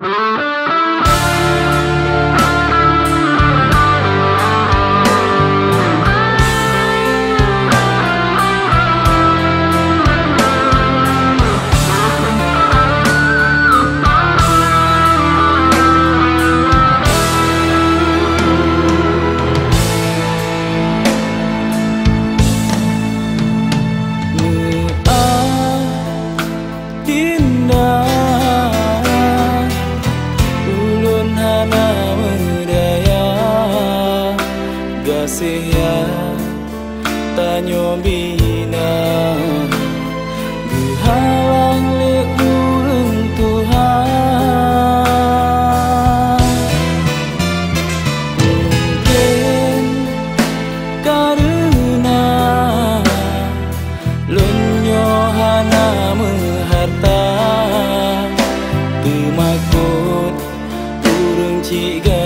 you. seya tanyo bina. Gihawang leurung Tuhan. Mungkin karena Lunyo hanamu harta Temakut urung ciga